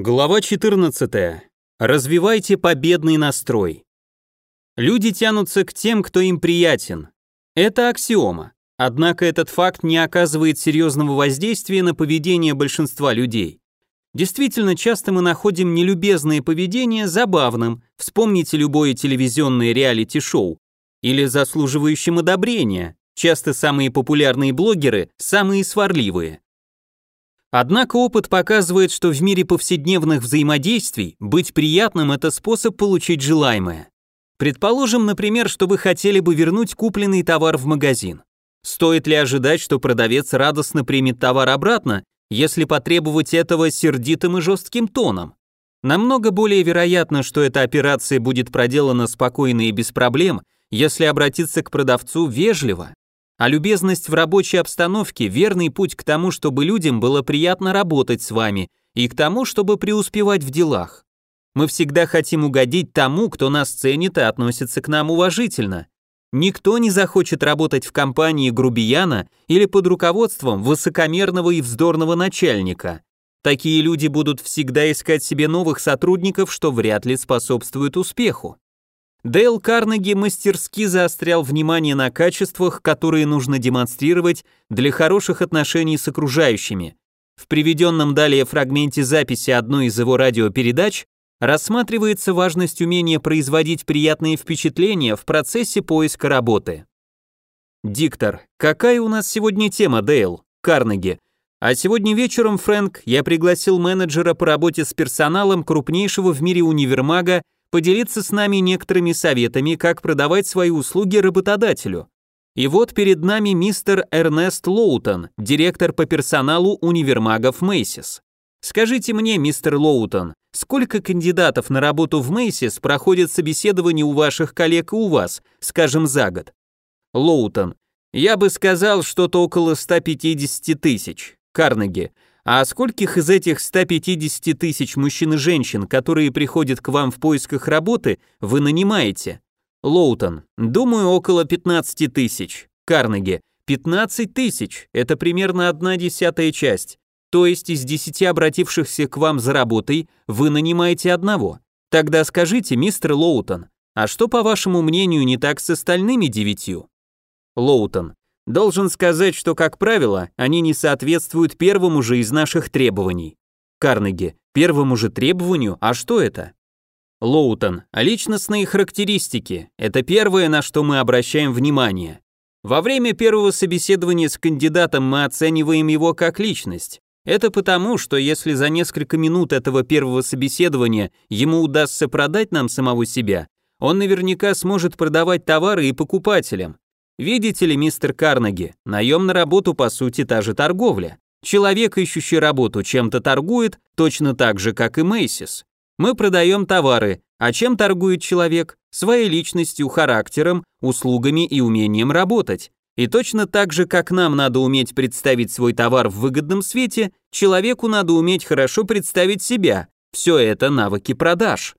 Глава 14. Развивайте победный настрой. Люди тянутся к тем, кто им приятен. Это аксиома. Однако этот факт не оказывает серьезного воздействия на поведение большинства людей. Действительно, часто мы находим нелюбезное поведение забавным, вспомните любое телевизионное реалити-шоу, или заслуживающим одобрения, часто самые популярные блогеры – самые сварливые. Однако опыт показывает, что в мире повседневных взаимодействий быть приятным – это способ получить желаемое. Предположим, например, что вы хотели бы вернуть купленный товар в магазин. Стоит ли ожидать, что продавец радостно примет товар обратно, если потребовать этого сердитым и жестким тоном? Намного более вероятно, что эта операция будет проделана спокойно и без проблем, если обратиться к продавцу вежливо. А любезность в рабочей обстановке – верный путь к тому, чтобы людям было приятно работать с вами и к тому, чтобы преуспевать в делах. Мы всегда хотим угодить тому, кто нас ценит и относится к нам уважительно. Никто не захочет работать в компании грубияна или под руководством высокомерного и вздорного начальника. Такие люди будут всегда искать себе новых сотрудников, что вряд ли способствует успеху. Дейл Карнеги мастерски заострял внимание на качествах, которые нужно демонстрировать для хороших отношений с окружающими. В приведенном далее фрагменте записи одной из его радиопередач рассматривается важность умения производить приятные впечатления в процессе поиска работы. Диктор, какая у нас сегодня тема, Дейл? Карнеги. А сегодня вечером, Фрэнк, я пригласил менеджера по работе с персоналом крупнейшего в мире универмага поделиться с нами некоторыми советами, как продавать свои услуги работодателю. И вот перед нами мистер Эрнест Лоутон, директор по персоналу универмагов Мейсис. Скажите мне, мистер Лоутон, сколько кандидатов на работу в Мейсис проходят собеседование у ваших коллег и у вас, скажем, за год? Лоутон. Я бы сказал, что-то около 150 тысяч. Карнеги. А скольких из этих 150 тысяч мужчин и женщин, которые приходят к вам в поисках работы, вы нанимаете? Лоутон, думаю, около 15 тысяч. Карнеги, 15 тысяч, это примерно одна десятая часть. То есть из 10 обратившихся к вам за работой вы нанимаете одного. Тогда скажите, мистер Лоутон, а что, по вашему мнению, не так с остальными девятью? Лоутон, Должен сказать, что, как правило, они не соответствуют первому же из наших требований. Карнеги, первому же требованию, а что это? Лоутон, личностные характеристики – это первое, на что мы обращаем внимание. Во время первого собеседования с кандидатом мы оцениваем его как личность. Это потому, что если за несколько минут этого первого собеседования ему удастся продать нам самого себя, он наверняка сможет продавать товары и покупателям. Видите ли, мистер Карнеги, наем на работу по сути та же торговля. Человек, ищущий работу, чем-то торгует, точно так же, как и Мейсис. Мы продаем товары, а чем торгует человек? Своей личностью, характером, услугами и умением работать. И точно так же, как нам надо уметь представить свой товар в выгодном свете, человеку надо уметь хорошо представить себя. Все это навыки продаж.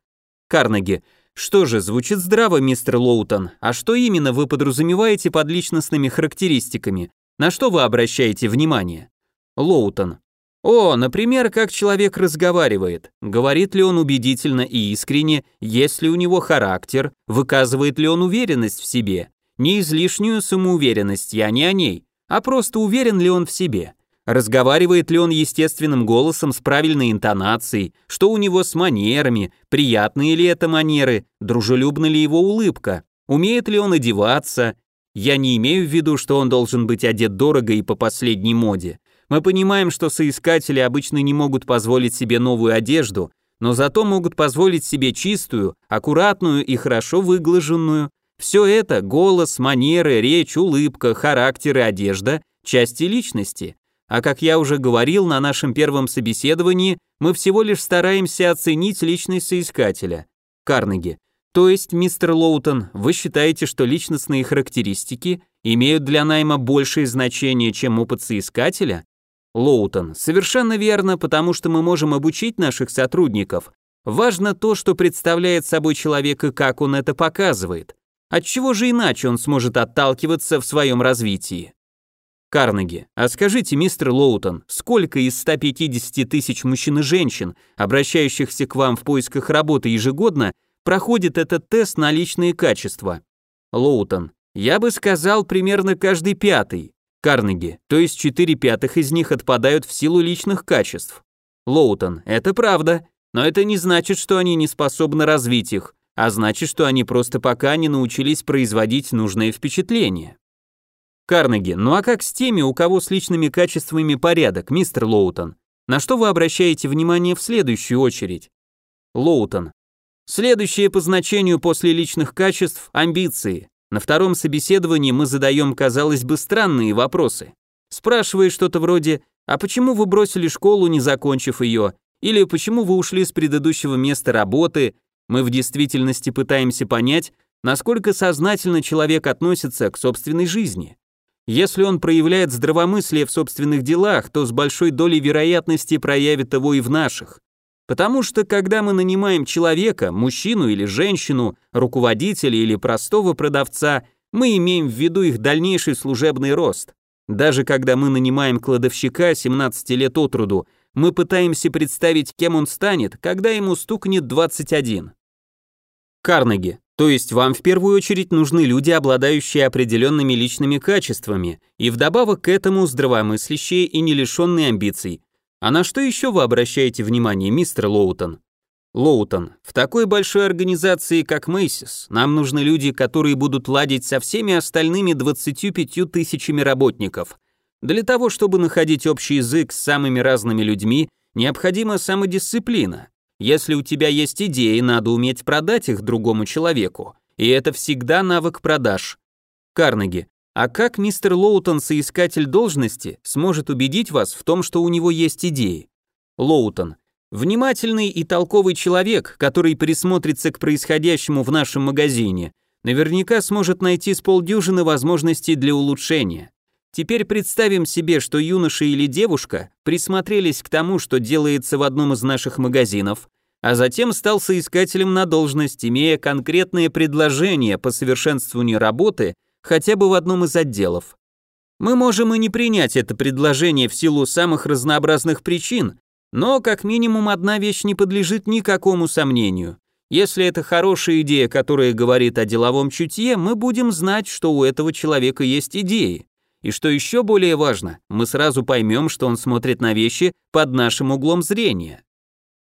Карнеги, что же, звучит здраво, мистер Лоутон. А что именно вы подразумеваете под личностными характеристиками? На что вы обращаете внимание? Лоутон. О, например, как человек разговаривает. Говорит ли он убедительно и искренне, есть ли у него характер, выказывает ли он уверенность в себе. Не излишнюю самоуверенность, я не о ней, а просто уверен ли он в себе. Разговаривает ли он естественным голосом с правильной интонацией, что у него с манерами, приятные ли это манеры, дружелюбна ли его улыбка, умеет ли он одеваться. Я не имею в виду, что он должен быть одет дорого и по последней моде. Мы понимаем, что соискатели обычно не могут позволить себе новую одежду, но зато могут позволить себе чистую, аккуратную и хорошо выглаженную. Все это – голос, манеры, речь, улыбка, характер и одежда – части личности. А как я уже говорил на нашем первом собеседовании, мы всего лишь стараемся оценить личность соискателя. Карнеги. То есть, мистер Лоутон, вы считаете, что личностные характеристики имеют для найма большее значение, чем опыт соискателя? Лоутон. Совершенно верно, потому что мы можем обучить наших сотрудников. Важно то, что представляет собой человек и как он это показывает. От чего же иначе он сможет отталкиваться в своем развитии? Карнеги, а скажите, мистер Лоутон, сколько из 150 тысяч мужчин и женщин, обращающихся к вам в поисках работы ежегодно, проходит этот тест на личные качества? Лоутон, я бы сказал, примерно каждый пятый. Карнеги, то есть 4 пятых из них отпадают в силу личных качеств. Лоутон, это правда, но это не значит, что они не способны развить их, а значит, что они просто пока не научились производить нужное впечатление. Карнеги, ну а как с теми, у кого с личными качествами порядок, мистер Лоутон? На что вы обращаете внимание в следующую очередь? Лоутон. Следующее по значению после личных качеств – амбиции. На втором собеседовании мы задаем, казалось бы, странные вопросы. Спрашивая что-то вроде «А почему вы бросили школу, не закончив ее?» или «Почему вы ушли с предыдущего места работы?» Мы в действительности пытаемся понять, насколько сознательно человек относится к собственной жизни. Если он проявляет здравомыслие в собственных делах, то с большой долей вероятности проявит его и в наших. Потому что когда мы нанимаем человека, мужчину или женщину, руководителя или простого продавца, мы имеем в виду их дальнейший служебный рост. Даже когда мы нанимаем кладовщика 17 лет от роду, мы пытаемся представить, кем он станет, когда ему стукнет 21. Карнеги. То есть вам в первую очередь нужны люди, обладающие определенными личными качествами, и вдобавок к этому здравомыслящие и не лишенные амбиций. А на что еще вы обращаете внимание, мистер Лоутон? Лоутон, в такой большой организации, как Мейсис, нам нужны люди, которые будут ладить со всеми остальными 25 тысячами работников. Для того, чтобы находить общий язык с самыми разными людьми, необходима самодисциплина. Если у тебя есть идеи, надо уметь продать их другому человеку. И это всегда навык продаж. Карнеги. А как мистер Лоутон, соискатель должности, сможет убедить вас в том, что у него есть идеи? Лоутон. Внимательный и толковый человек, который присмотрится к происходящему в нашем магазине, наверняка сможет найти с полдюжины возможностей для улучшения. Теперь представим себе, что юноша или девушка присмотрелись к тому, что делается в одном из наших магазинов, а затем стал соискателем на должность, имея конкретные предложения по совершенствованию работы хотя бы в одном из отделов. Мы можем и не принять это предложение в силу самых разнообразных причин, но как минимум одна вещь не подлежит никакому сомнению. Если это хорошая идея, которая говорит о деловом чутье, мы будем знать, что у этого человека есть идеи. И что еще более важно, мы сразу поймем, что он смотрит на вещи под нашим углом зрения.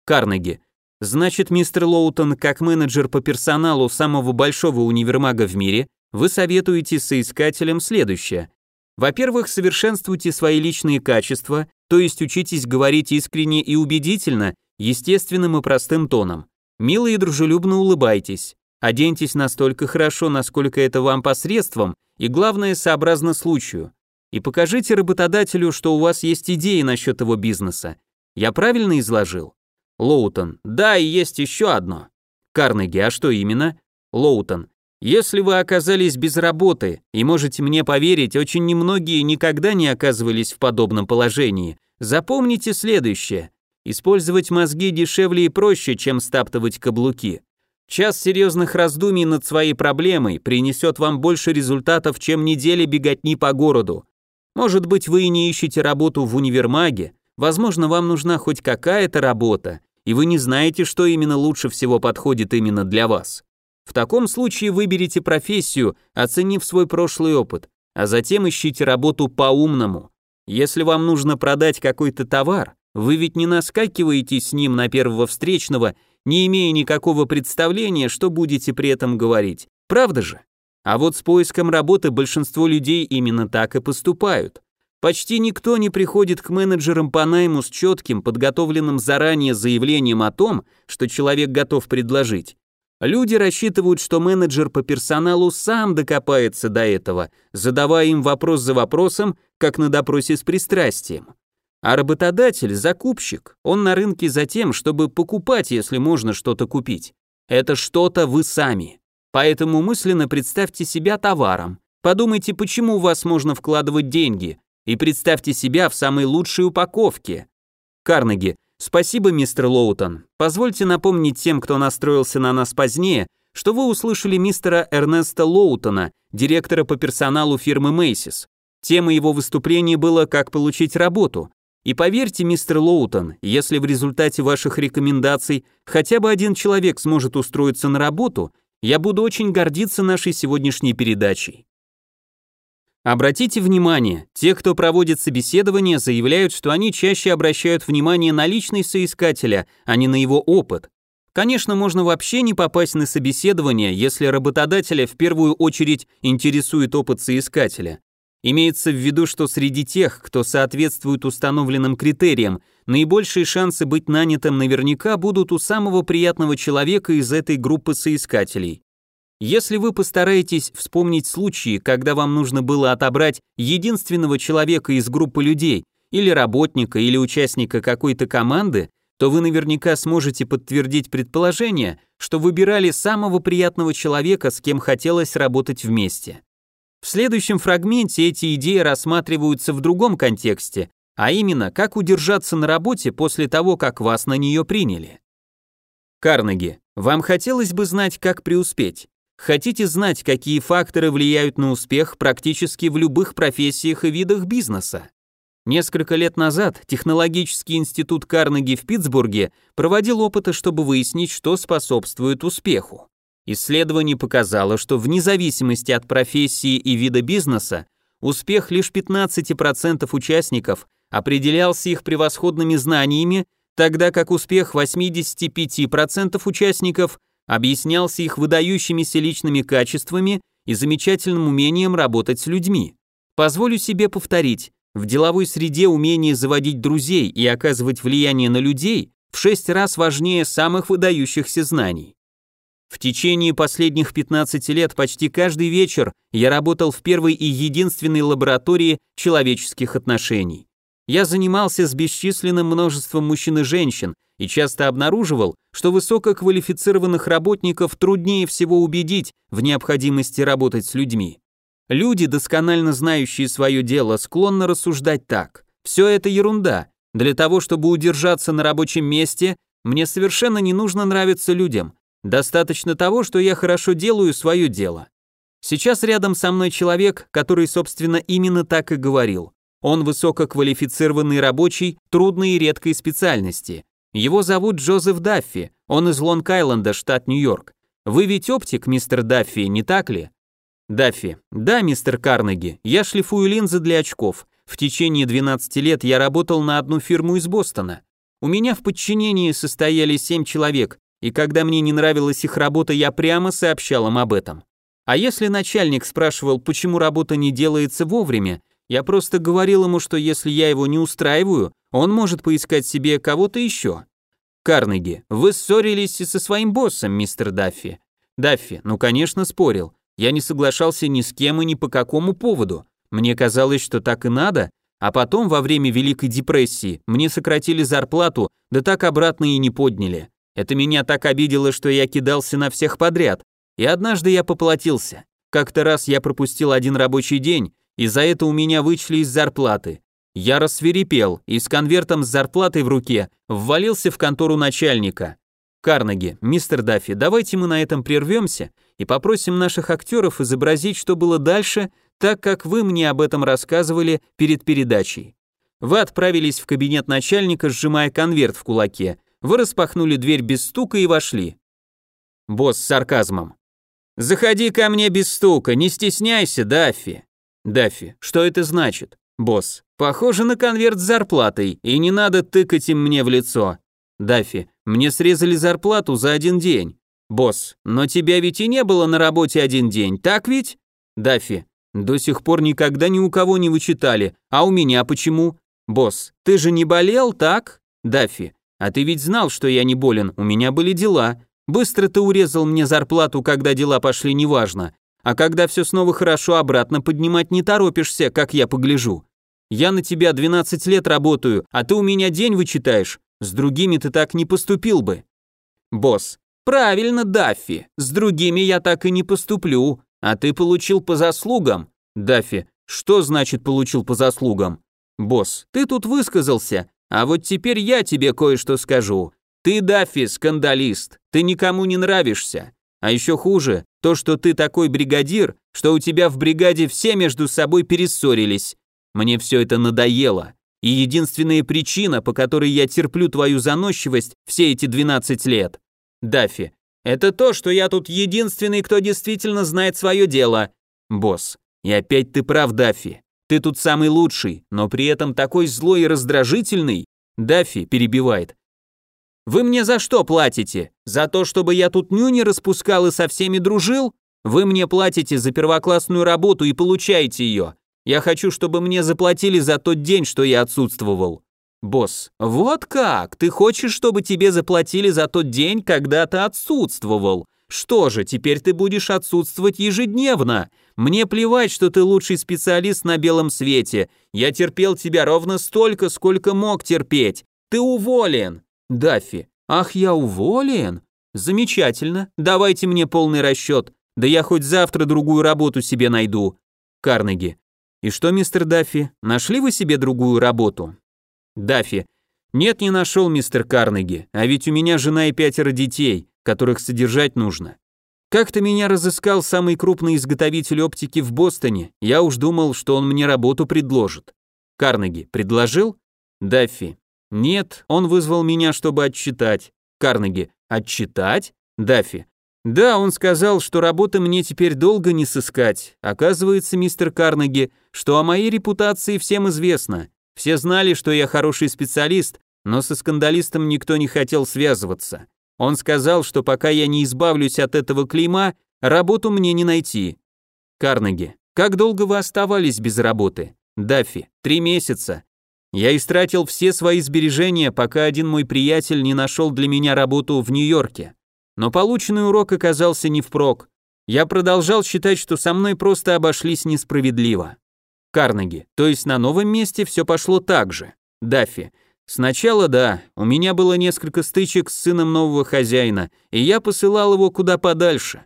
Карнеги. Значит, мистер Лоутон, как менеджер по персоналу самого большого универмага в мире, вы советуете соискателям следующее. Во-первых, совершенствуйте свои личные качества, то есть учитесь говорить искренне и убедительно, естественным и простым тоном. Мило и дружелюбно улыбайтесь. Оденьтесь настолько хорошо, насколько это вам посредством, и главное, сообразно случаю. И покажите работодателю, что у вас есть идеи насчет его бизнеса. Я правильно изложил? Лоутон. Да, и есть еще одно. Карнеги. А что именно? Лоутон. Если вы оказались без работы, и можете мне поверить, очень немногие никогда не оказывались в подобном положении, запомните следующее. Использовать мозги дешевле и проще, чем стаптывать каблуки. Час серьезных раздумий над своей проблемой принесет вам больше результатов, чем неделя беготни по городу. Может быть, вы и не ищете работу в универмаге, возможно, вам нужна хоть какая-то работа, и вы не знаете, что именно лучше всего подходит именно для вас. В таком случае выберите профессию, оценив свой прошлый опыт, а затем ищите работу по-умному. Если вам нужно продать какой-то товар, вы ведь не наскакиваете с ним на первого встречного не имея никакого представления, что будете при этом говорить. Правда же? А вот с поиском работы большинство людей именно так и поступают. Почти никто не приходит к менеджерам по найму с четким, подготовленным заранее заявлением о том, что человек готов предложить. Люди рассчитывают, что менеджер по персоналу сам докопается до этого, задавая им вопрос за вопросом, как на допросе с пристрастием. А работодатель, закупщик, он на рынке за тем, чтобы покупать, если можно что-то купить. Это что-то вы сами. Поэтому мысленно представьте себя товаром. Подумайте, почему у вас можно вкладывать деньги, и представьте себя в самой лучшей упаковке. Карнеги, спасибо, мистер Лоутон. Позвольте напомнить тем, кто настроился на нас позднее, что вы услышали мистера Эрнеста Лоутона, директора по персоналу фирмы Macy's. Тема его выступления была «Как получить работу». И поверьте, мистер Лоутон, если в результате ваших рекомендаций хотя бы один человек сможет устроиться на работу, я буду очень гордиться нашей сегодняшней передачей. Обратите внимание, те, кто проводит собеседование, заявляют, что они чаще обращают внимание на личность соискателя, а не на его опыт. Конечно, можно вообще не попасть на собеседование, если работодателя в первую очередь интересует опыт соискателя. Имеется в виду, что среди тех, кто соответствует установленным критериям, наибольшие шансы быть нанятым наверняка будут у самого приятного человека из этой группы соискателей. Если вы постараетесь вспомнить случаи, когда вам нужно было отобрать единственного человека из группы людей, или работника, или участника какой-то команды, то вы наверняка сможете подтвердить предположение, что выбирали самого приятного человека, с кем хотелось работать вместе. В следующем фрагменте эти идеи рассматриваются в другом контексте, а именно, как удержаться на работе после того, как вас на нее приняли. Карнеги, вам хотелось бы знать, как преуспеть? Хотите знать, какие факторы влияют на успех практически в любых профессиях и видах бизнеса? Несколько лет назад Технологический институт Карнеги в Питтсбурге проводил опыты, чтобы выяснить, что способствует успеху. Исследование показало, что вне зависимости от профессии и вида бизнеса, успех лишь 15% участников определялся их превосходными знаниями, тогда как успех 85% участников объяснялся их выдающимися личными качествами и замечательным умением работать с людьми. Позволю себе повторить, в деловой среде умение заводить друзей и оказывать влияние на людей в 6 раз важнее самых выдающихся знаний. В течение последних 15 лет почти каждый вечер я работал в первой и единственной лаборатории человеческих отношений. Я занимался с бесчисленным множеством мужчин и женщин и часто обнаруживал, что высококвалифицированных работников труднее всего убедить в необходимости работать с людьми. Люди, досконально знающие свое дело, склонны рассуждать так. Все это ерунда. Для того, чтобы удержаться на рабочем месте, мне совершенно не нужно нравиться людям. Достаточно того, что я хорошо делаю свое дело. Сейчас рядом со мной человек, который, собственно, именно так и говорил. Он высококвалифицированный рабочий, трудной и редкой специальности. Его зовут Джозеф Даффи, он из Лонг-Айленда, штат Нью-Йорк. Вы ведь оптик, мистер Даффи, не так ли? Даффи. Да, мистер Карнеги, я шлифую линзы для очков. В течение 12 лет я работал на одну фирму из Бостона. У меня в подчинении состояли 7 человек, и когда мне не нравилась их работа, я прямо сообщал им об этом. А если начальник спрашивал, почему работа не делается вовремя, я просто говорил ему, что если я его не устраиваю, он может поискать себе кого-то еще. Карнеги, вы ссорились и со своим боссом, мистер Даффи. Даффи, ну конечно спорил. Я не соглашался ни с кем и ни по какому поводу. Мне казалось, что так и надо, а потом во время Великой депрессии мне сократили зарплату, да так обратно и не подняли. Это меня так обидело, что я кидался на всех подряд. И однажды я поплатился. Как-то раз я пропустил один рабочий день, и за это у меня вычли из зарплаты. Я рассверепел и с конвертом с зарплатой в руке ввалился в контору начальника. Карнеги, мистер Даффи, давайте мы на этом прервемся и попросим наших актеров изобразить, что было дальше, так как вы мне об этом рассказывали перед передачей. Вы отправились в кабинет начальника, сжимая конверт в кулаке, вы распахнули дверь без стука и вошли. Босс с сарказмом. «Заходи ко мне без стука, не стесняйся, Даффи». Даффи, что это значит? Босс, похоже на конверт с зарплатой, и не надо тыкать им мне в лицо. Даффи, мне срезали зарплату за один день. Босс, но тебя ведь и не было на работе один день, так ведь? Даффи, до сих пор никогда ни у кого не вычитали, а у меня почему? Босс, ты же не болел, так? Даффи, а ты ведь знал, что я не болен, у меня были дела. Быстро ты урезал мне зарплату, когда дела пошли неважно. А когда все снова хорошо, обратно поднимать не торопишься, как я погляжу. Я на тебя 12 лет работаю, а ты у меня день вычитаешь. С другими ты так не поступил бы. Босс. Правильно, Даффи. С другими я так и не поступлю. А ты получил по заслугам. Даффи. Что значит получил по заслугам? Босс. Ты тут высказался. А вот теперь я тебе кое-что скажу. Ты, Даффи, скандалист. Ты никому не нравишься. А еще хуже, то, что ты такой бригадир, что у тебя в бригаде все между собой перессорились. Мне все это надоело. И единственная причина, по которой я терплю твою заносчивость все эти 12 лет. Даффи, это то, что я тут единственный, кто действительно знает свое дело. Босс, и опять ты прав, Даффи. Ты тут самый лучший, но при этом такой злой и раздражительный. Даффи перебивает. Вы мне за что платите? За то, чтобы я тут нюни распускал и со всеми дружил? Вы мне платите за первоклассную работу и получаете ее. Я хочу, чтобы мне заплатили за тот день, что я отсутствовал. Босс, вот как? Ты хочешь, чтобы тебе заплатили за тот день, когда ты отсутствовал? Что же, теперь ты будешь отсутствовать ежедневно. Мне плевать, что ты лучший специалист на белом свете. Я терпел тебя ровно столько, сколько мог терпеть. Ты уволен. Даффи. Ах, я уволен? Замечательно. Давайте мне полный расчет. Да я хоть завтра другую работу себе найду. Карнеги. И что, мистер Даффи, нашли вы себе другую работу? Даффи. Нет, не нашел, мистер Карнеги. А ведь у меня жена и пятеро детей, которых содержать нужно. Как-то меня разыскал самый крупный изготовитель оптики в Бостоне. Я уж думал, что он мне работу предложит. Карнеги. Предложил? Даффи. Нет, он вызвал меня, чтобы отчитать. Карнеги. Отчитать? Даффи. Да, он сказал, что работы мне теперь долго не сыскать. Оказывается, мистер Карнеги, что о моей репутации всем известно. Все знали, что я хороший специалист, но со скандалистом никто не хотел связываться. Он сказал, что пока я не избавлюсь от этого клейма, работу мне не найти. Карнеги. Как долго вы оставались без работы? Даффи. Три месяца. Я истратил все свои сбережения, пока один мой приятель не нашел для меня работу в Нью-Йорке. Но полученный урок оказался не впрок. Я продолжал считать, что со мной просто обошлись несправедливо. Карнеги, то есть на новом месте все пошло так же. Даффи, сначала да, у меня было несколько стычек с сыном нового хозяина, и я посылал его куда подальше.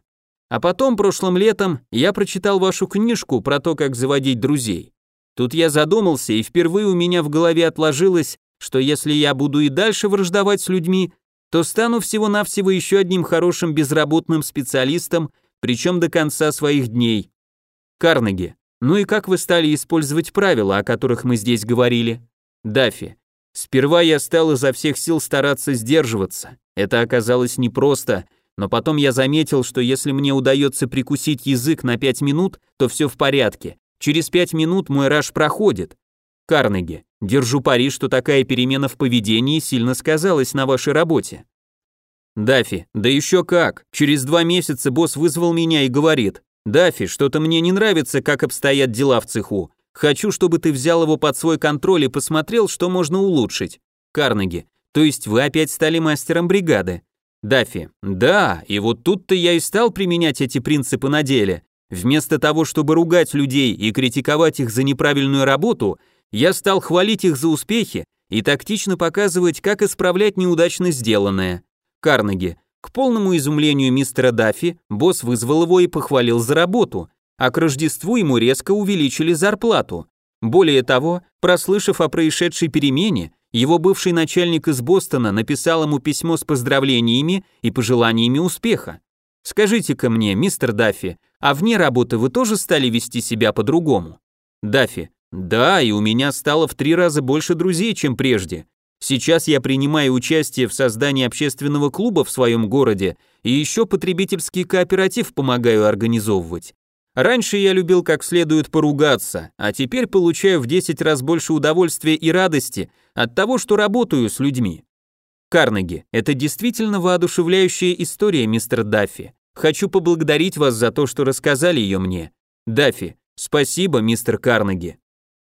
А потом, прошлым летом, я прочитал вашу книжку про то, как заводить друзей. Тут я задумался, и впервые у меня в голове отложилось, что если я буду и дальше враждовать с людьми, то стану всего-навсего еще одним хорошим безработным специалистом, причем до конца своих дней. Карнеги, ну и как вы стали использовать правила, о которых мы здесь говорили? Даффи, сперва я стал изо всех сил стараться сдерживаться. Это оказалось непросто, но потом я заметил, что если мне удается прикусить язык на пять минут, то все в порядке. Через пять минут мой раж проходит. Карнеги, держу пари, что такая перемена в поведении сильно сказалась на вашей работе. Дафи, да еще как. Через два месяца босс вызвал меня и говорит, Дафи, что-то мне не нравится, как обстоят дела в цеху. Хочу, чтобы ты взял его под свой контроль и посмотрел, что можно улучшить. Карнеги, то есть вы опять стали мастером бригады. Дафи, да, и вот тут-то я и стал применять эти принципы на деле. Вместо того, чтобы ругать людей и критиковать их за неправильную работу, я стал хвалить их за успехи и тактично показывать, как исправлять неудачно сделанное. Карнеги. К полному изумлению мистера Даффи, босс вызвал его и похвалил за работу, а к Рождеству ему резко увеличили зарплату. Более того, прослышав о происшедшей перемене, его бывший начальник из Бостона написал ему письмо с поздравлениями и пожеланиями успеха. Скажите-ка мне, мистер Даффи, а вне работы вы тоже стали вести себя по-другому? Даффи, да, и у меня стало в три раза больше друзей, чем прежде. Сейчас я принимаю участие в создании общественного клуба в своем городе и еще потребительский кооператив помогаю организовывать. Раньше я любил как следует поругаться, а теперь получаю в 10 раз больше удовольствия и радости от того, что работаю с людьми. Карнеги, это действительно воодушевляющая история, мистер Даффи. Хочу поблагодарить вас за то, что рассказали ее мне. Даффи, спасибо, мистер Карнеги.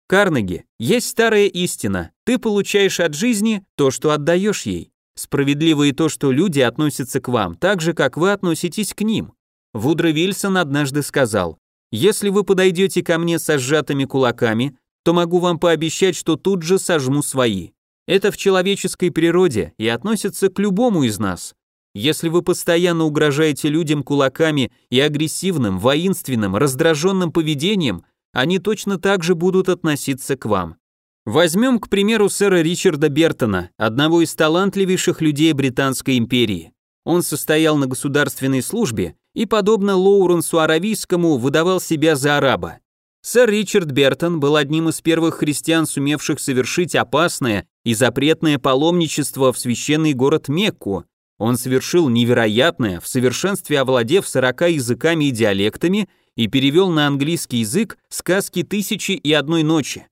Карнеги, есть старая истина. Ты получаешь от жизни то, что отдаешь ей. Справедливо и то, что люди относятся к вам так же, как вы относитесь к ним. Вудро Вильсон однажды сказал, «Если вы подойдете ко мне со сжатыми кулаками, то могу вам пообещать, что тут же сожму свои. Это в человеческой природе и относится к любому из нас. Если вы постоянно угрожаете людям кулаками и агрессивным, воинственным, раздраженным поведением, они точно так же будут относиться к вам. Возьмем, к примеру, сэра Ричарда Бертона, одного из талантливейших людей Британской империи. Он состоял на государственной службе и, подобно Лоуренсу Аравийскому, выдавал себя за араба. Сэр Ричард Бертон был одним из первых христиан, сумевших совершить опасное и запретное паломничество в священный город Мекку. Он совершил невероятное, в совершенстве овладев сорока языками и диалектами и перевел на английский язык сказки «Тысячи и одной ночи».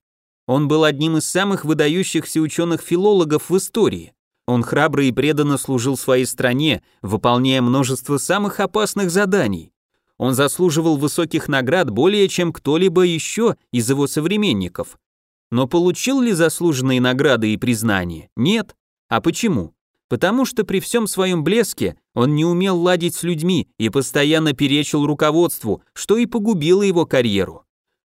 Он был одним из самых выдающихся ученых-филологов в истории. Он храбро и преданно служил своей стране, выполняя множество самых опасных заданий. Он заслуживал высоких наград более чем кто-либо еще из его современников. Но получил ли заслуженные награды и признание? Нет. А почему? Потому что при всем своем блеске он не умел ладить с людьми и постоянно перечил руководству, что и погубило его карьеру.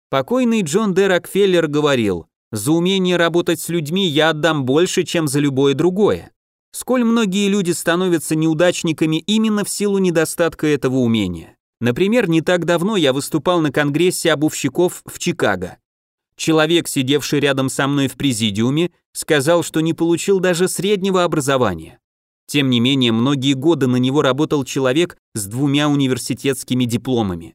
Покойный Джон Д. Рокфеллер говорил, за умение работать с людьми я отдам больше, чем за любое другое. Сколь многие люди становятся неудачниками именно в силу недостатка этого умения. Например, не так давно я выступал на конгрессе обувщиков в Чикаго. Человек, сидевший рядом со мной в президиуме, сказал, что не получил даже среднего образования. Тем не менее, многие годы на него работал человек с двумя университетскими дипломами.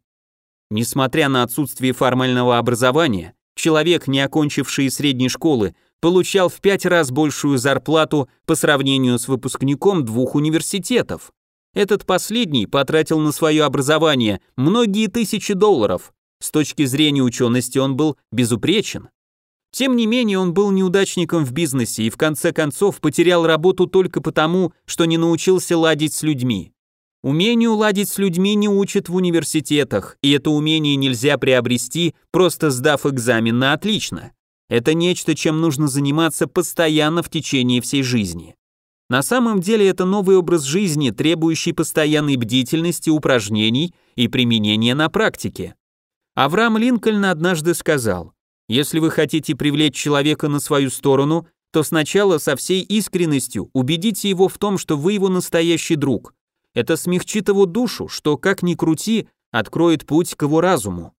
Несмотря на отсутствие формального образования, Человек, не окончивший средней школы, получал в пять раз большую зарплату по сравнению с выпускником двух университетов. Этот последний потратил на свое образование многие тысячи долларов. С точки зрения учености он был безупречен. Тем не менее, он был неудачником в бизнесе и в конце концов потерял работу только потому, что не научился ладить с людьми. Умению ладить с людьми не учат в университетах, и это умение нельзя приобрести, просто сдав экзамен на отлично. Это нечто, чем нужно заниматься постоянно в течение всей жизни. На самом деле это новый образ жизни, требующий постоянной бдительности, упражнений и применения на практике. Авраам Линкольн однажды сказал, если вы хотите привлечь человека на свою сторону, то сначала со всей искренностью убедите его в том, что вы его настоящий друг, это смягчит его душу, что, как ни крути, откроет путь к его разуму.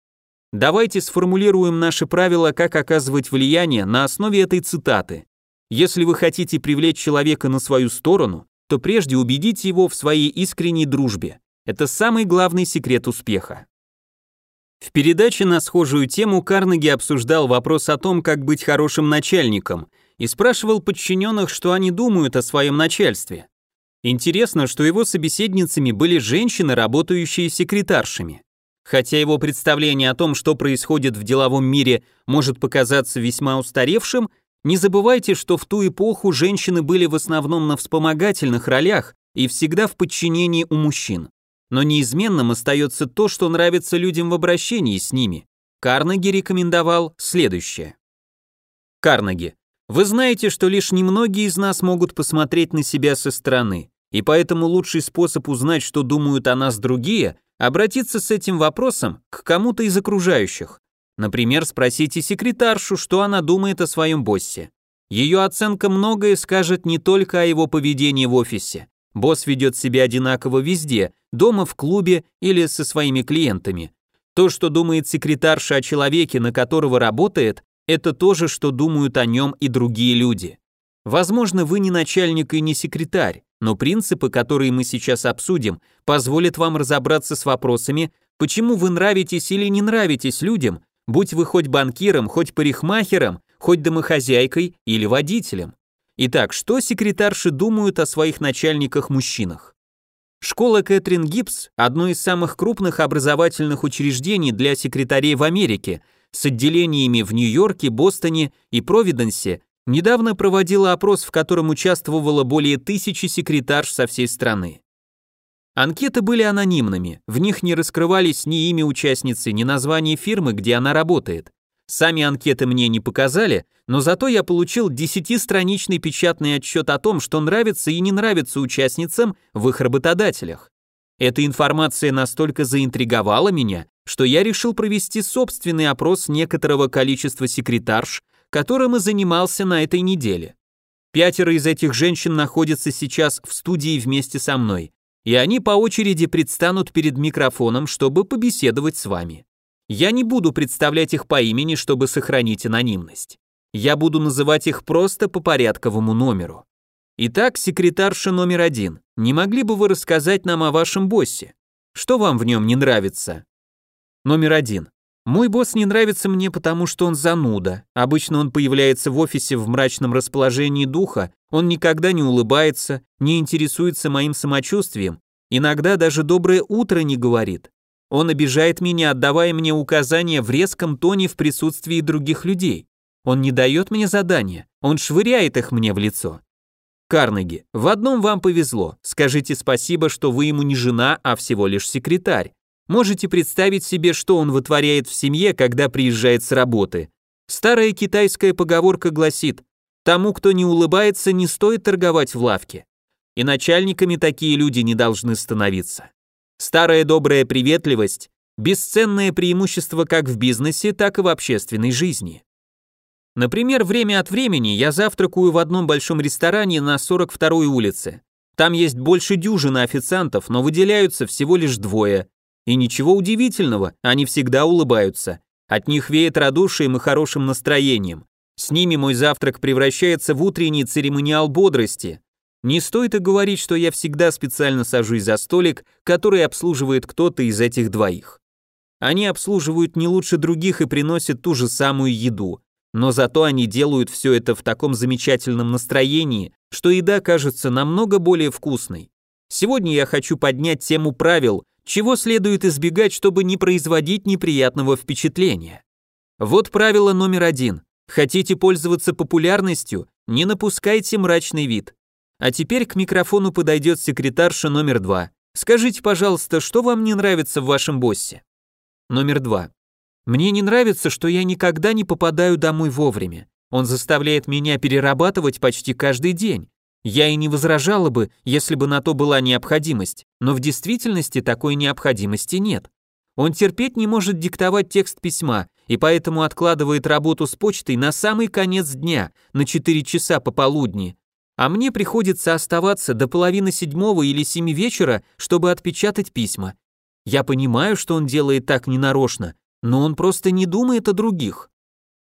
Давайте сформулируем наши правила, как оказывать влияние на основе этой цитаты. Если вы хотите привлечь человека на свою сторону, то прежде убедите его в своей искренней дружбе. Это самый главный секрет успеха. В передаче на схожую тему Карнеги обсуждал вопрос о том, как быть хорошим начальником, и спрашивал подчиненных, что они думают о своем начальстве. Интересно, что его собеседницами были женщины, работающие секретаршами. Хотя его представление о том, что происходит в деловом мире, может показаться весьма устаревшим, не забывайте, что в ту эпоху женщины были в основном на вспомогательных ролях и всегда в подчинении у мужчин. Но неизменным остается то, что нравится людям в обращении с ними. Карнеги рекомендовал следующее. Карнеги. Вы знаете, что лишь немногие из нас могут посмотреть на себя со стороны. И поэтому лучший способ узнать, что думают о нас другие, обратиться с этим вопросом к кому-то из окружающих. Например, спросите секретаршу, что она думает о своем боссе. Ее оценка многое скажет не только о его поведении в офисе. Босс ведет себя одинаково везде, дома, в клубе или со своими клиентами. То, что думает секретарша о человеке, на которого работает, это то же, что думают о нем и другие люди. Возможно, вы не начальник и не секретарь, но принципы, которые мы сейчас обсудим, позволят вам разобраться с вопросами, почему вы нравитесь или не нравитесь людям, будь вы хоть банкиром, хоть парикмахером, хоть домохозяйкой или водителем. Итак, что секретарши думают о своих начальниках-мужчинах? Школа Кэтрин Гибс – одно из самых крупных образовательных учреждений для секретарей в Америке, с отделениями в Нью-Йорке, Бостоне и Провиденсе недавно проводила опрос, в котором участвовало более тысячи секретарш со всей страны. Анкеты были анонимными, в них не раскрывались ни имя участницы, ни название фирмы, где она работает. Сами анкеты мне не показали, но зато я получил десятистраничный печатный отчет о том, что нравится и не нравится участницам в их работодателях. Эта информация настолько заинтриговала меня, что я решил провести собственный опрос некоторого количества секретарш которым и занимался на этой неделе. Пятеро из этих женщин находятся сейчас в студии вместе со мной, и они по очереди предстанут перед микрофоном, чтобы побеседовать с вами. Я не буду представлять их по имени, чтобы сохранить анонимность. Я буду называть их просто по порядковому номеру. Итак, секретарша номер один, не могли бы вы рассказать нам о вашем боссе? Что вам в нем не нравится? Номер один. Мой босс не нравится мне, потому что он зануда. Обычно он появляется в офисе в мрачном расположении духа, он никогда не улыбается, не интересуется моим самочувствием, иногда даже доброе утро не говорит. Он обижает меня, отдавая мне указания в резком тоне в присутствии других людей. Он не дает мне задания, он швыряет их мне в лицо. Карнеги, в одном вам повезло. Скажите спасибо, что вы ему не жена, а всего лишь секретарь. Можете представить себе, что он вытворяет в семье, когда приезжает с работы. Старая китайская поговорка гласит: тому, кто не улыбается, не стоит торговать в лавке. И начальниками такие люди не должны становиться. Старая добрая приветливость бесценное преимущество как в бизнесе, так и в общественной жизни. Например, время от времени я завтракаю в одном большом ресторане на 42-й улице. Там есть больше дюжины официантов, но выделяются всего лишь двое. И ничего удивительного, они всегда улыбаются. От них веет радушием и хорошим настроением. С ними мой завтрак превращается в утренний церемониал бодрости. Не стоит и говорить, что я всегда специально сажусь за столик, который обслуживает кто-то из этих двоих. Они обслуживают не лучше других и приносят ту же самую еду но зато они делают все это в таком замечательном настроении, что еда кажется намного более вкусной. Сегодня я хочу поднять тему правил, чего следует избегать, чтобы не производить неприятного впечатления. Вот правило номер один. Хотите пользоваться популярностью, не напускайте мрачный вид. А теперь к микрофону подойдет секретарша номер два. Скажите, пожалуйста, что вам не нравится в вашем боссе? Номер два. Мне не нравится, что я никогда не попадаю домой вовремя. Он заставляет меня перерабатывать почти каждый день. Я и не возражала бы, если бы на то была необходимость, но в действительности такой необходимости нет. Он терпеть не может диктовать текст письма, и поэтому откладывает работу с почтой на самый конец дня, на 4 часа пополудни. А мне приходится оставаться до половины седьмого или семи вечера, чтобы отпечатать письма. Я понимаю, что он делает так ненарочно, но он просто не думает о других.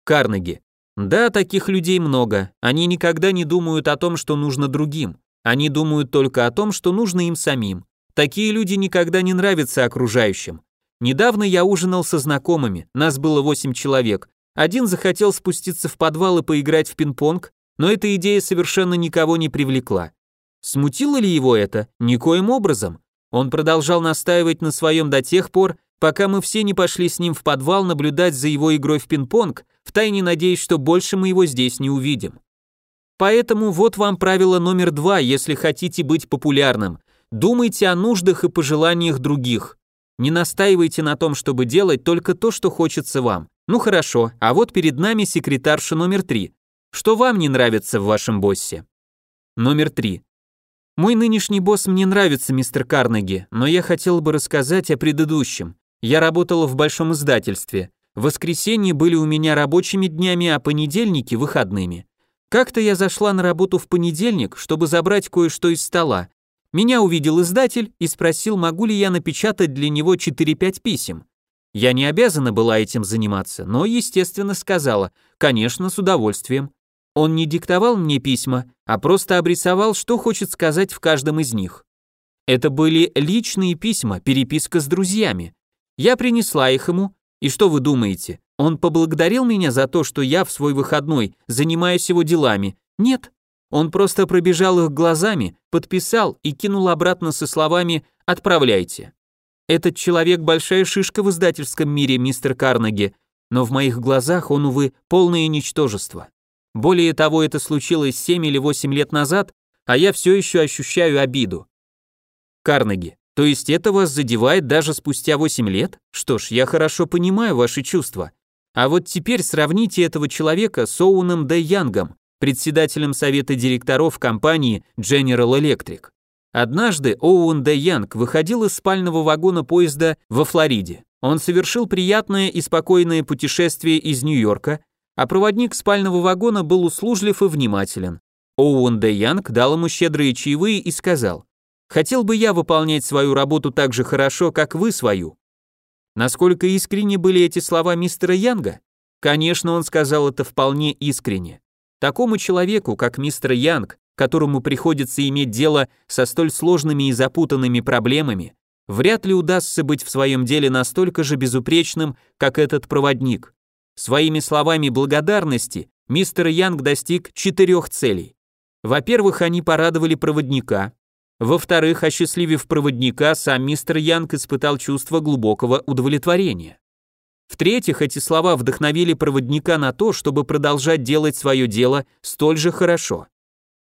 Карнеги. Да, таких людей много. Они никогда не думают о том, что нужно другим. Они думают только о том, что нужно им самим. Такие люди никогда не нравятся окружающим. Недавно я ужинал со знакомыми, нас было 8 человек. Один захотел спуститься в подвал и поиграть в пинг-понг, но эта идея совершенно никого не привлекла. Смутило ли его это? Никоим образом. Он продолжал настаивать на своем до тех пор, пока мы все не пошли с ним в подвал наблюдать за его игрой в пинг-понг, втайне надеясь, что больше мы его здесь не увидим. Поэтому вот вам правило номер два, если хотите быть популярным. Думайте о нуждах и пожеланиях других. Не настаивайте на том, чтобы делать только то, что хочется вам. Ну хорошо, а вот перед нами секретарша номер три. Что вам не нравится в вашем боссе? Номер три. Мой нынешний босс мне нравится, мистер Карнеги, но я хотел бы рассказать о предыдущем. Я работала в большом издательстве. Воскресенье были у меня рабочими днями, а понедельники – выходными. Как-то я зашла на работу в понедельник, чтобы забрать кое-что из стола. Меня увидел издатель и спросил, могу ли я напечатать для него 4-5 писем. Я не обязана была этим заниматься, но, естественно, сказала, конечно, с удовольствием. Он не диктовал мне письма, а просто обрисовал, что хочет сказать в каждом из них. Это были личные письма, переписка с друзьями. Я принесла их ему, и что вы думаете? Он поблагодарил меня за то, что я в свой выходной занимаюсь его делами? Нет. Он просто пробежал их глазами, подписал и кинул обратно со словами «Отправляйте». Этот человек большая шишка в издательском мире, мистер Карнеги, но в моих глазах он, увы, полное ничтожество. Более того, это случилось 7 или 8 лет назад, а я все еще ощущаю обиду. Карнеги, то есть это вас задевает даже спустя 8 лет? Что ж, я хорошо понимаю ваши чувства. А вот теперь сравните этого человека с Оуэном Д. Янгом, председателем совета директоров компании General Electric. Однажды Оуэн Д. Янг выходил из спального вагона поезда во Флориде. Он совершил приятное и спокойное путешествие из Нью-Йорка, а проводник спального вагона был услужлив и внимателен. Оуэн Д. Янг дал ему щедрые чаевые и сказал, Хотел бы я выполнять свою работу так же хорошо, как вы свою. Насколько искренне были эти слова мистера Янга? Конечно, он сказал это вполне искренне. Такому человеку, как мистер Янг, которому приходится иметь дело со столь сложными и запутанными проблемами, вряд ли удастся быть в своем деле настолько же безупречным, как этот проводник. Своими словами благодарности мистер Янг достиг четырех целей. Во-первых, они порадовали проводника. Во-вторых, осчастливив проводника, сам мистер Янг испытал чувство глубокого удовлетворения. В-третьих, эти слова вдохновили проводника на то, чтобы продолжать делать свое дело столь же хорошо.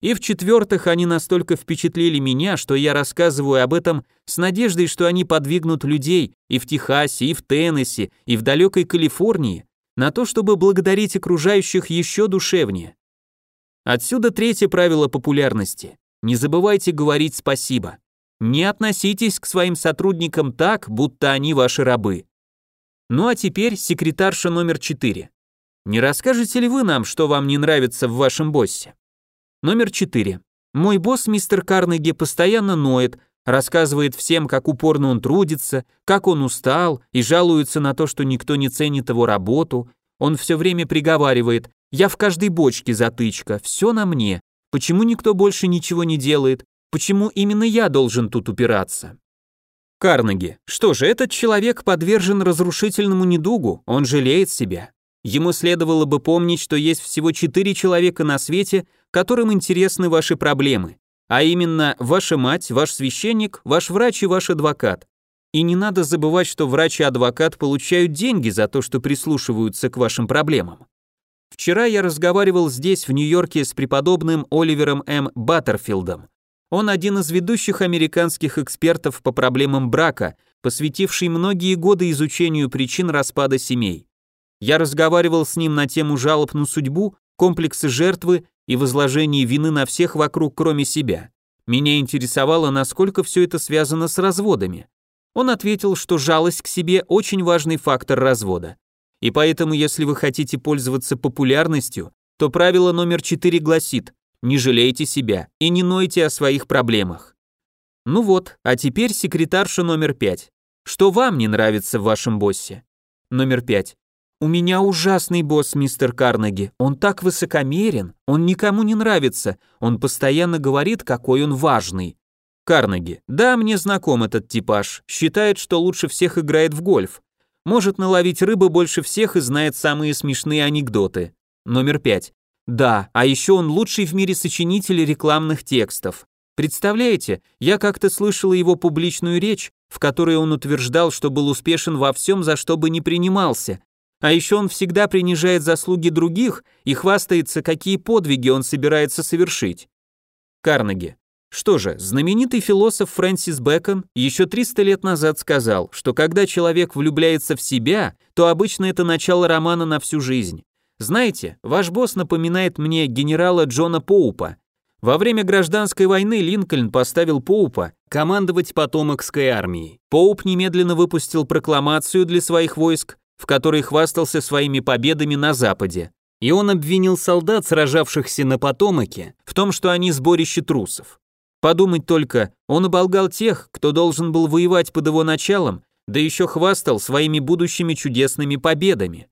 И в-четвертых, они настолько впечатлили меня, что я рассказываю об этом с надеждой, что они подвигнут людей и в Техасе, и в Теннесси, и в далекой Калифорнии на то, чтобы благодарить окружающих еще душевнее. Отсюда третье правило популярности. Не забывайте говорить спасибо. Не относитесь к своим сотрудникам так, будто они ваши рабы. Ну а теперь секретарша номер четыре. Не расскажете ли вы нам, что вам не нравится в вашем боссе? Номер четыре. Мой босс, мистер Карнеги, постоянно ноет, рассказывает всем, как упорно он трудится, как он устал и жалуется на то, что никто не ценит его работу. Он все время приговаривает, я в каждой бочке затычка, все на мне. Почему никто больше ничего не делает? Почему именно я должен тут упираться? Карнеги. Что же, этот человек подвержен разрушительному недугу, он жалеет себя. Ему следовало бы помнить, что есть всего четыре человека на свете, которым интересны ваши проблемы, а именно ваша мать, ваш священник, ваш врач и ваш адвокат. И не надо забывать, что врач и адвокат получают деньги за то, что прислушиваются к вашим проблемам. Вчера я разговаривал здесь, в Нью-Йорке, с преподобным Оливером М. Баттерфилдом. Он один из ведущих американских экспертов по проблемам брака, посвятивший многие годы изучению причин распада семей. Я разговаривал с ним на тему жалоб на судьбу, комплексы жертвы и возложение вины на всех вокруг, кроме себя. Меня интересовало, насколько все это связано с разводами. Он ответил, что жалость к себе очень важный фактор развода. И поэтому, если вы хотите пользоваться популярностью, то правило номер 4 гласит «Не жалейте себя и не нойте о своих проблемах». Ну вот, а теперь секретарша номер 5. Что вам не нравится в вашем боссе? Номер 5. У меня ужасный босс, мистер Карнеги. Он так высокомерен, он никому не нравится. Он постоянно говорит, какой он важный. Карнеги. Да, мне знаком этот типаж. Считает, что лучше всех играет в гольф может наловить рыбы больше всех и знает самые смешные анекдоты. Номер пять. Да, а еще он лучший в мире сочинитель рекламных текстов. Представляете, я как-то слышала его публичную речь, в которой он утверждал, что был успешен во всем, за что бы ни принимался. А еще он всегда принижает заслуги других и хвастается, какие подвиги он собирается совершить. Карнеги. Что же, знаменитый философ Фрэнсис Бэкон еще 300 лет назад сказал, что когда человек влюбляется в себя, то обычно это начало романа на всю жизнь. Знаете, ваш босс напоминает мне генерала Джона Поупа. Во время гражданской войны Линкольн поставил Поупа командовать потомокской армией. Поуп немедленно выпустил прокламацию для своих войск, в которой хвастался своими победами на Западе. И он обвинил солдат, сражавшихся на Потомоке, в том, что они сборище трусов. Подумать только, он оболгал тех, кто должен был воевать под его началом, да еще хвастал своими будущими чудесными победами.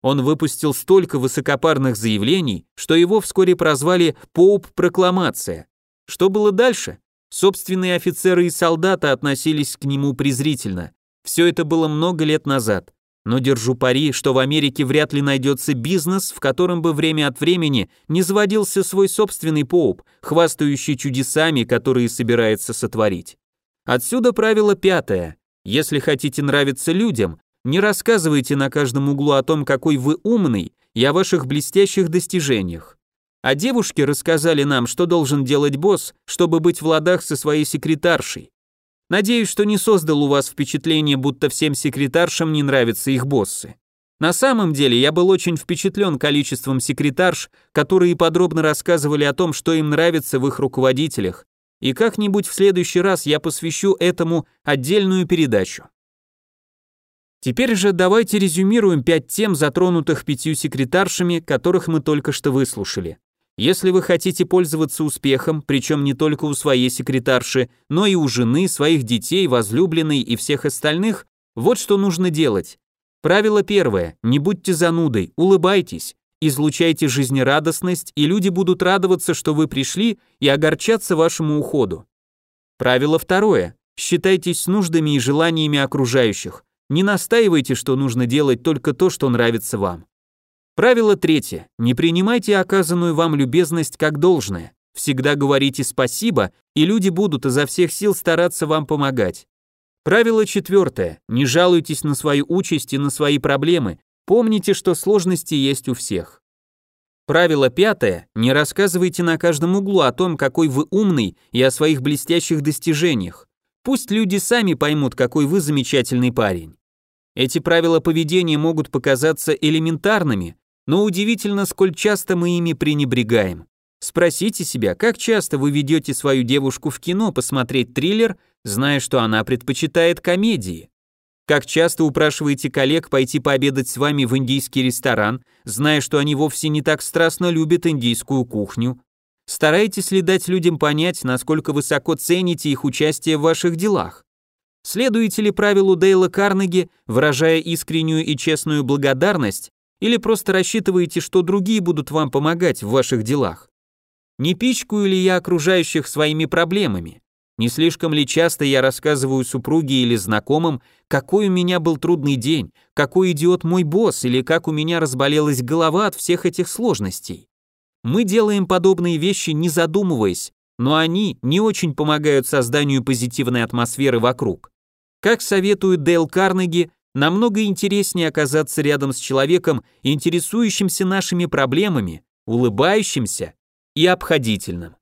Он выпустил столько высокопарных заявлений, что его вскоре прозвали «Поуп-прокламация». Что было дальше? Собственные офицеры и солдаты относились к нему презрительно. Все это было много лет назад. Но держу пари, что в Америке вряд ли найдется бизнес, в котором бы время от времени не заводился свой собственный поуп, хвастающий чудесами, которые собирается сотворить. Отсюда правило пятое. Если хотите нравиться людям, не рассказывайте на каждом углу о том, какой вы умный и о ваших блестящих достижениях. А девушки рассказали нам, что должен делать босс, чтобы быть в ладах со своей секретаршей. Надеюсь, что не создал у вас впечатление, будто всем секретаршам не нравятся их боссы. На самом деле я был очень впечатлен количеством секретарш, которые подробно рассказывали о том, что им нравится в их руководителях, и как-нибудь в следующий раз я посвящу этому отдельную передачу. Теперь же давайте резюмируем пять тем, затронутых пятью секретаршами, которых мы только что выслушали. Если вы хотите пользоваться успехом, причем не только у своей секретарши, но и у жены, своих детей, возлюбленной и всех остальных, вот что нужно делать. Правило первое. Не будьте занудой, улыбайтесь. излучайте жизнерадостность, и люди будут радоваться, что вы пришли, и огорчаться вашему уходу. Правило второе. Считайтесь с нуждами и желаниями окружающих. Не настаивайте, что нужно делать только то, что нравится вам. Правило третье. Не принимайте оказанную вам любезность как должное. Всегда говорите спасибо, и люди будут изо всех сил стараться вам помогать. Правило четвертое. Не жалуйтесь на свою участь и на свои проблемы. Помните, что сложности есть у всех. Правило пятое. Не рассказывайте на каждом углу о том, какой вы умный и о своих блестящих достижениях. Пусть люди сами поймут, какой вы замечательный парень. Эти правила поведения могут показаться элементарными, но удивительно, сколь часто мы ими пренебрегаем. Спросите себя, как часто вы ведете свою девушку в кино посмотреть триллер, зная, что она предпочитает комедии? Как часто упрашиваете коллег пойти пообедать с вами в индийский ресторан, зная, что они вовсе не так страстно любят индийскую кухню? Стараетесь ли дать людям понять, насколько высоко цените их участие в ваших делах? Следуете ли правилу Дейла Карнеги, выражая искреннюю и честную благодарность, или просто рассчитываете, что другие будут вам помогать в ваших делах? Не пичкаю ли я окружающих своими проблемами? Не слишком ли часто я рассказываю супруге или знакомым, какой у меня был трудный день, какой идиот мой босс или как у меня разболелась голова от всех этих сложностей? Мы делаем подобные вещи не задумываясь, но они не очень помогают созданию позитивной атмосферы вокруг. Как советует Дейл Карнеги, намного интереснее оказаться рядом с человеком, интересующимся нашими проблемами, улыбающимся и обходительным.